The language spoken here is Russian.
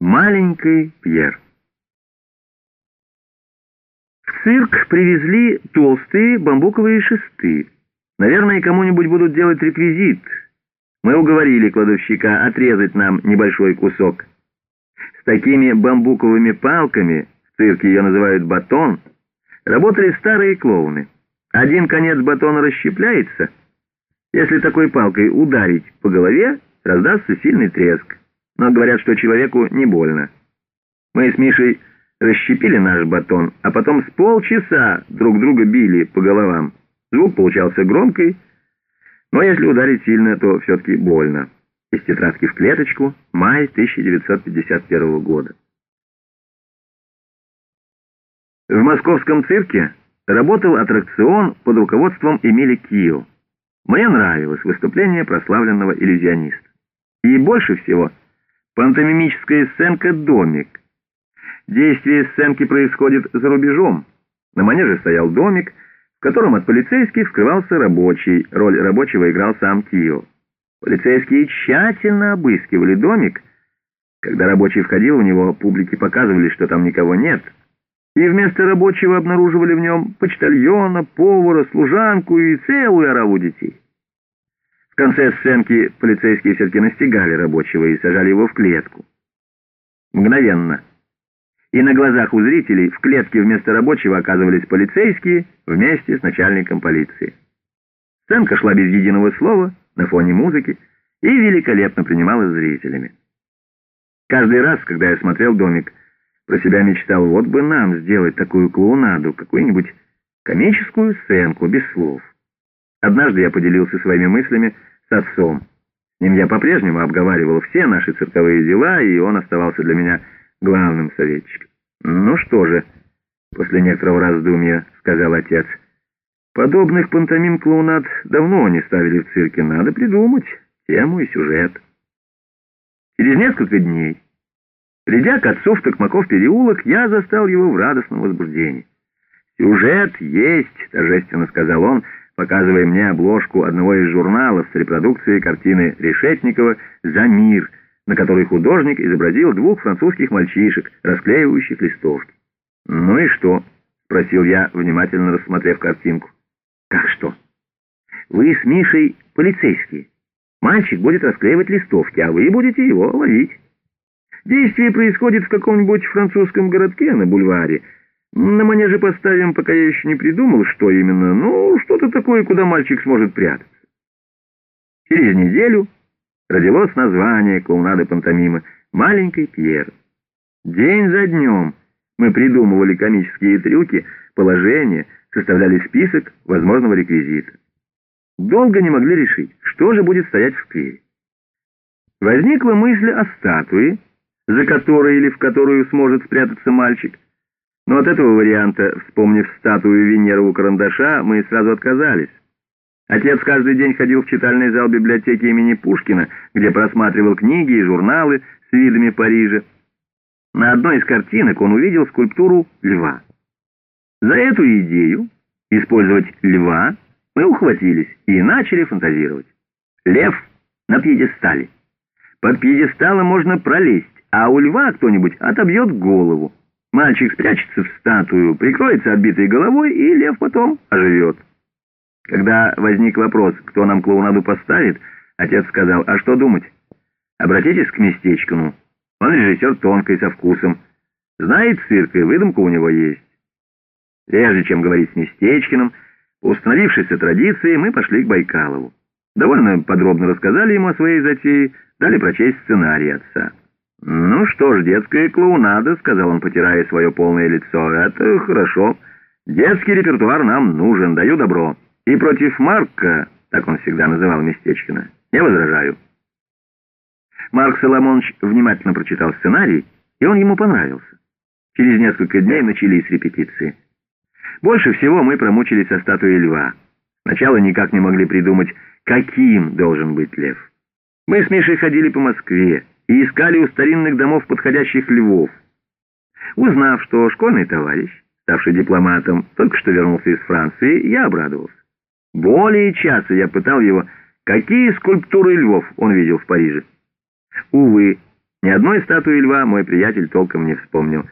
Маленький Пьер. В цирк привезли толстые бамбуковые шесты. Наверное, кому-нибудь будут делать реквизит. Мы уговорили кладовщика отрезать нам небольшой кусок. С такими бамбуковыми палками, в цирке ее называют батон, работали старые клоуны. Один конец батона расщепляется. Если такой палкой ударить по голове, раздастся сильный треск но говорят, что человеку не больно. Мы с Мишей расщепили наш батон, а потом с полчаса друг друга били по головам. Звук получался громкий, но если ударить сильно, то все-таки больно. Из тетрадки в клеточку, май 1951 года. В московском цирке работал аттракцион под руководством Эмили Кио. Мне нравилось выступление прославленного иллюзиониста. И больше всего – Пантомимическая сценка «Домик». Действие сценки происходит за рубежом. На манеже стоял домик, в котором от полицейских скрывался рабочий. Роль рабочего играл сам Кио. Полицейские тщательно обыскивали домик. Когда рабочий входил в него, публике показывали, что там никого нет. И вместо рабочего обнаруживали в нем почтальона, повара, служанку и целую ораву детей. В конце сценки полицейские все-таки настигали рабочего и сажали его в клетку. Мгновенно. И на глазах у зрителей в клетке вместо рабочего оказывались полицейские вместе с начальником полиции. Сценка шла без единого слова, на фоне музыки, и великолепно принималась зрителями. Каждый раз, когда я смотрел «Домик», про себя мечтал, вот бы нам сделать такую клоунаду, какую-нибудь комическую сценку без слов. Однажды я поделился своими мыслями с отцом. С ним я по-прежнему обговаривал все наши цирковые дела, и он оставался для меня главным советчиком. «Ну что же», — после некоторого раздумья сказал отец, — «подобных пантомим-клоунад давно не ставили в цирке. Надо придумать тему и сюжет». Через несколько дней, придя к отцу в Токмаков переулок, я застал его в радостном возбуждении. «Сюжет есть», — торжественно сказал он, — показывая мне обложку одного из журналов с репродукцией картины Решетникова «За мир», на которой художник изобразил двух французских мальчишек, расклеивающих листовки. «Ну и что?» — спросил я, внимательно рассмотрев картинку. «Как что? Вы с Мишей полицейские. Мальчик будет расклеивать листовки, а вы будете его ловить. Действие происходит в каком-нибудь французском городке на бульваре, на манеже поставим, пока я еще не придумал, что именно. Ну, что-то такое, куда мальчик сможет прятаться. Через неделю родилось название клоунады пантомимы «Маленький Пьер». День за днем мы придумывали комические трюки, положения, составляли список возможного реквизита. Долго не могли решить, что же будет стоять в сквере. Возникла мысль о статуе, за которой или в которую сможет спрятаться мальчик, но от этого варианта, вспомнив статую Венеры у карандаша, мы сразу отказались. Отец каждый день ходил в читальный зал библиотеки имени Пушкина, где просматривал книги и журналы с видами Парижа. На одной из картинок он увидел скульптуру льва. За эту идею использовать льва мы ухватились и начали фантазировать. Лев на пьедестале. Под пьедесталом можно пролезть, а у льва кто-нибудь отобьет голову. Мальчик спрячется в статую, прикроется отбитой головой, и лев потом оживет. Когда возник вопрос, кто нам клоунаду поставит, отец сказал, а что думать? Обратитесь к местечкому. Он режиссер тонкой, со вкусом. Знает цирк, и выдумка у него есть. Прежде чем говорить с Местечкиным, по установившейся традиции мы пошли к Байкалову. Довольно подробно рассказали ему о своей затее, дали прочесть сценарий отца. «Ну что ж, детская клоунада», — сказал он, потирая свое полное лицо. «Это хорошо. Детский репертуар нам нужен, даю добро. И против Марка, так он всегда называл Местечкина, не возражаю». Марк Соломонович внимательно прочитал сценарий, и он ему понравился. Через несколько дней начались репетиции. Больше всего мы промучились со статуей льва. Сначала никак не могли придумать, каким должен быть лев. Мы с Мишей ходили по Москве, и искали у старинных домов подходящих львов. Узнав, что школьный товарищ, ставший дипломатом, только что вернулся из Франции, я обрадовался. Более часа я пытал его, какие скульптуры львов он видел в Париже. Увы, Ни одной статуи льва мой приятель толком не вспомнил.